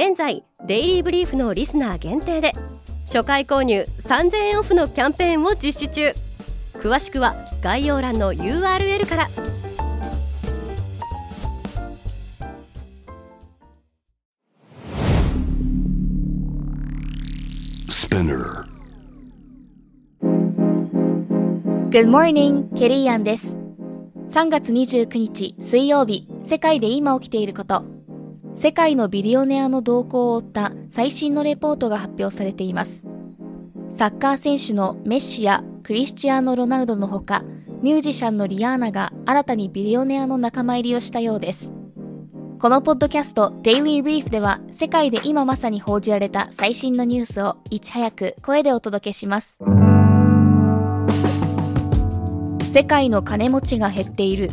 現在デイリーブリーフのリスナー限定で初回購入3000円オフのキャンペーンを実施中詳しくは概要欄の URL からス p i n Good morning, ケリーアンです。3月29日水曜日、世界で今起きていること。世界のビリオネアの動向を追った最新のレポートが発表されています。サッカー選手のメッシやクリスチアーノ・ロナウドのほか、ミュージシャンのリアーナが新たにビリオネアの仲間入りをしたようです。このポッドキャスト Daily Reef では世界で今まさに報じられた最新のニュースをいち早く声でお届けします。世界の金持ちが減っている。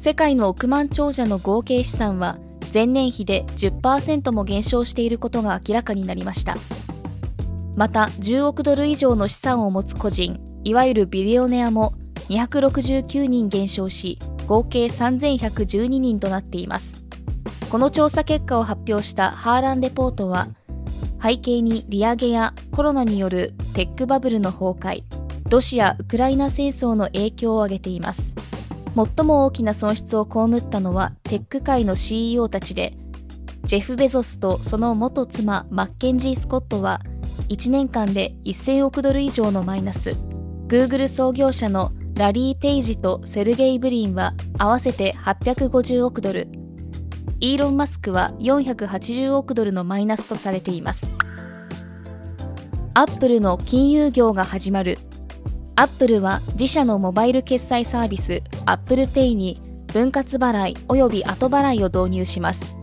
世界の億万長者の合計資産は前年比で10%も減少していることが明らかになりました。また10億ドル以上の資産を持つ個人いわゆるビリオネアも269人減少し合計3112人となっています。この調査結果を発表したハーランレポートは背景に利上げやコロナによるテックバブルの崩壊ロシア・ウクライナ戦争の影響を挙げています。最も大きな損失を被ったのはテック界の CEO たちで、ジェフ・ベゾスとその元妻マッケンジー・スコットは1年間で1000億ドル以上のマイナス、Google 創業者のラリー・ペイジとセルゲイ・ブリンは合わせて850億ドル、イーロン・マスクは480億ドルのマイナスとされています。アップルの金融業が始まるアップルは自社のモバイル決済サービス Apple Pay に分割払い及び後払いを導入します。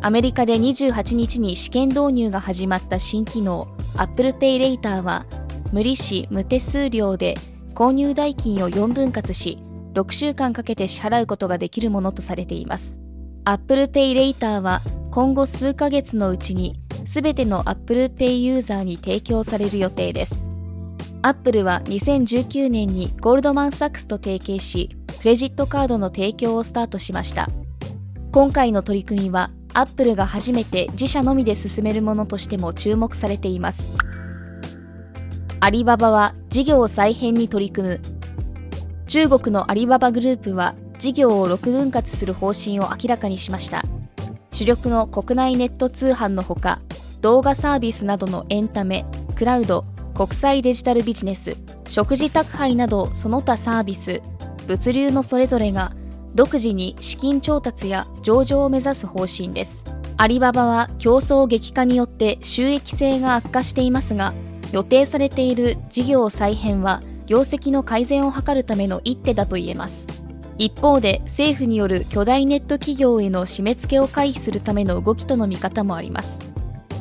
アメリカで28日に試験導入が始まった新機能 Apple Pay レイターは無利子無手数料で購入代金を4分割し6週間かけて支払うことができるものとされています。Apple Pay レイターは今後数ヶ月のうちに全ての Apple Pay ユーザーに提供される予定です。アップルは2019年にゴールドマン・サックスと提携し、クレジットカードの提供をスタートしました。今回の取り組みは、アップルが初めて自社のみで進めるものとしても注目されています。アリババは事業再編に取り組む。中国のアリババグループは事業を6分割する方針を明らかにしました。主力の国内ネット通販のほか、動画サービスなどのエンタメ、クラウド、国際デジタルビジネス、食事宅配などその他サービス、物流のそれぞれが独自に資金調達や上場を目指す方針です。アリババは競争激化によって収益性が悪化していますが、予定されている事業再編は業績の改善を図るための一手だと言えます。一方で政府による巨大ネット企業への締め付けを回避するための動きとの見方もあります。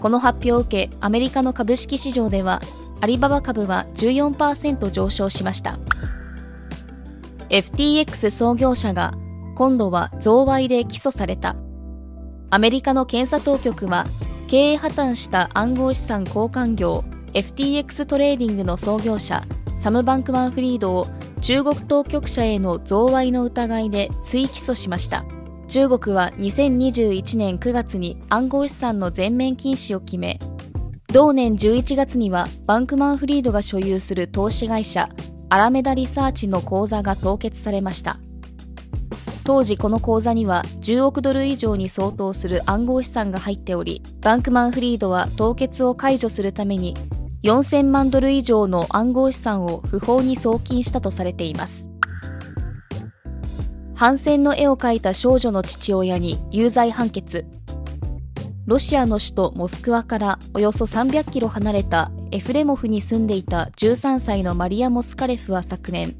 この発表を受け、アメリカの株式市場ではアリババ株は14%上昇しました。FTX 創業者が今度は贈賄で起訴された。アメリカの検察当局は経営破綻した暗号資産交換業 FTX トレーディングの創業者サム・バンクマンフリードを中国当局者への贈賄の疑いで追起訴しました。中国は2021年9月に暗号資産の全面禁止を決め同年11月にはバンクマンフリードが所有する投資会社アラメダリサーチの口座が凍結されました。当時この口座には10億ドル以上に相当する暗号資産が入っておりバンクマンフリードは凍結を解除するために4000万ドル以上の暗号資産を不法に送金したとされています。反戦の絵を描いた少女の父親に有罪判決。ロシアの首都モスクワからおよそ300キロ離れたエフレモフに住んでいた13歳のマリア・モスカレフは昨年、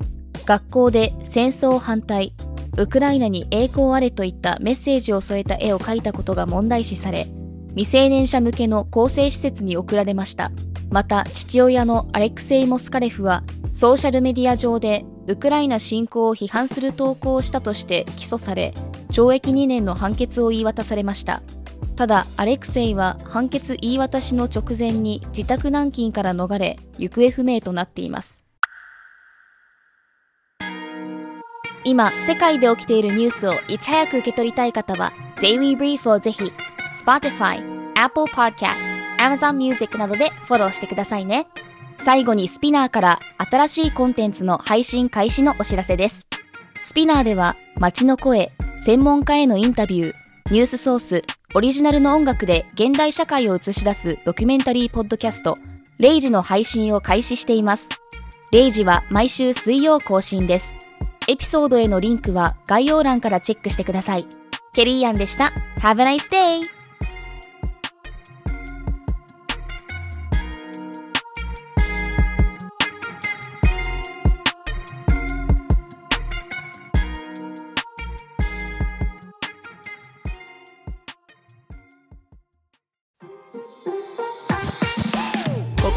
学校で戦争反対、ウクライナに栄光あれといったメッセージを添えた絵を描いたことが問題視され、未成年者向けの更生施設に送られました。また父親のアレクセイ・モスカレフはソーシャルメディア上でウクライナ侵攻を批判する投稿をしたとして起訴され懲役2年の判決を言い渡されました。ただアレクセイは判決言い渡しの直前に自宅軟禁から逃れ行方不明となっています。今世界で起きているニュースをいち早く受け取りたい方は Daily Brief をぜひ Spotify、Apple Podcast、Amazon Music などでフォローしてくださいね。最後にスピナーから新しいコンテンツの配信開始のお知らせです。スピナーでは街の声、専門家へのインタビュー、ニュースソース、オリジナルの音楽で現代社会を映し出すドキュメンタリーポッドキャスト、レイジの配信を開始しています。レイジは毎週水曜更新です。エピソードへのリンクは概要欄からチェックしてください。ケリーアンでした。Have a nice day!